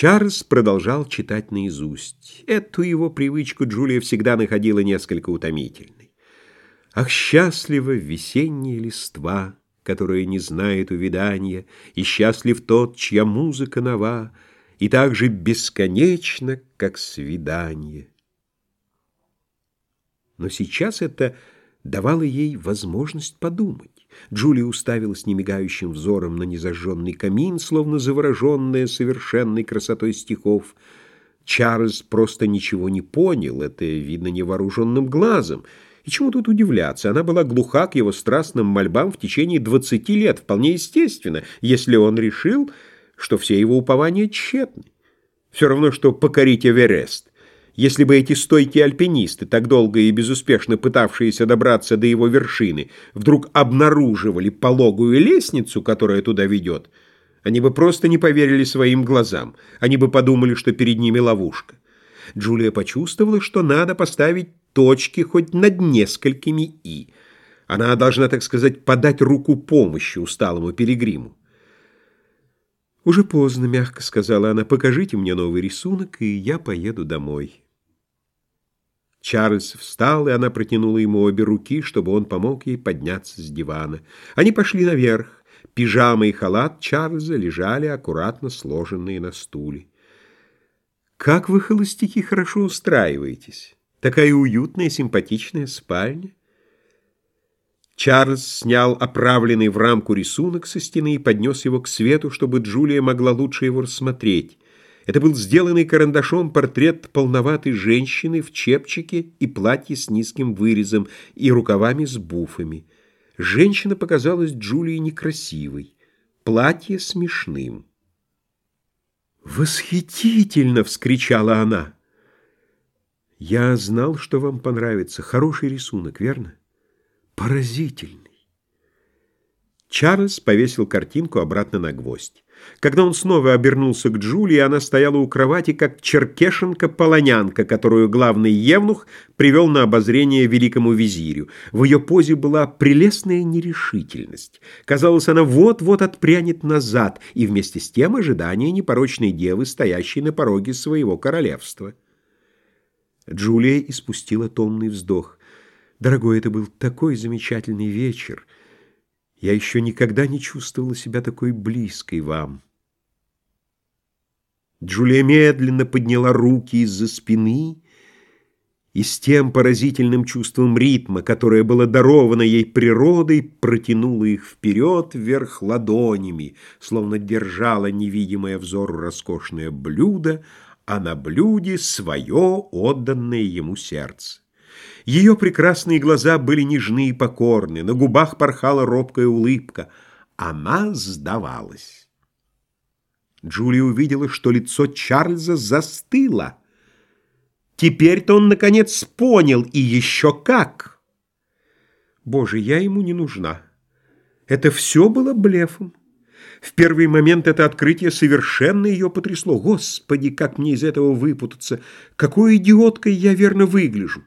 Чарльз продолжал читать наизусть. Эту его привычку Джулия всегда находила несколько утомительной. Ах, счастлива весенняя листва, которая не знает увядания, и счастлив тот, чья музыка нова, и так же бесконечно, как свидание. Но сейчас это давало ей возможность подумать. Джулия уставилась немигающим взором на незажженный камин, словно завороженная совершенной красотой стихов. Чарльз просто ничего не понял, это видно невооруженным глазом. И чему тут удивляться? Она была глуха к его страстным мольбам в течение двадцати лет, вполне естественно, если он решил, что все его упования тщетны. Все равно, что покорить Эверест. Если бы эти стойкие альпинисты, так долго и безуспешно пытавшиеся добраться до его вершины, вдруг обнаруживали пологую лестницу, которая туда ведет, они бы просто не поверили своим глазам. Они бы подумали, что перед ними ловушка. Джулия почувствовала, что надо поставить точки хоть над несколькими «и». Она должна, так сказать, подать руку помощи усталому пилигриму. «Уже поздно», — мягко сказала она, — «покажите мне новый рисунок, и я поеду домой». Чарльз встал, и она протянула ему обе руки, чтобы он помог ей подняться с дивана. Они пошли наверх. Пижама и халат Чарльза лежали аккуратно сложенные на стуле. «Как вы, холостяки, хорошо устраиваетесь! Такая уютная, симпатичная спальня!» Чарльз снял оправленный в рамку рисунок со стены и поднес его к свету, чтобы Джулия могла лучше его рассмотреть. Это был сделанный карандашом портрет полноватой женщины в чепчике и платье с низким вырезом и рукавами с буфами. Женщина показалась Джулии некрасивой, платье смешным. «Восхитительно!» — вскричала она. «Я знал, что вам понравится. Хороший рисунок, верно? Поразительный!» Чарльз повесил картинку обратно на гвоздь. Когда он снова обернулся к Джулии, она стояла у кровати, как черкешенка-полонянка, которую главный евнух привел на обозрение великому визирю. В ее позе была прелестная нерешительность. Казалось, она вот-вот отпрянет назад, и вместе с тем ожидание непорочной девы, стоящей на пороге своего королевства. Джулия испустила томный вздох. «Дорогой, это был такой замечательный вечер!» Я еще никогда не чувствовала себя такой близкой вам. Джулия медленно подняла руки из-за спины и с тем поразительным чувством ритма, которое было даровано ей природой, протянула их вперед вверх ладонями, словно держала невидимое взору роскошное блюдо, а на блюде свое отданное ему сердце. Ее прекрасные глаза были нежны и покорны, на губах порхала робкая улыбка. Она сдавалась. Джулия увидела, что лицо Чарльза застыло. Теперь-то он, наконец, понял, и еще как. Боже, я ему не нужна. Это все было блефом. В первый момент это открытие совершенно ее потрясло. Господи, как мне из этого выпутаться! Какой идиоткой я верно выгляжу!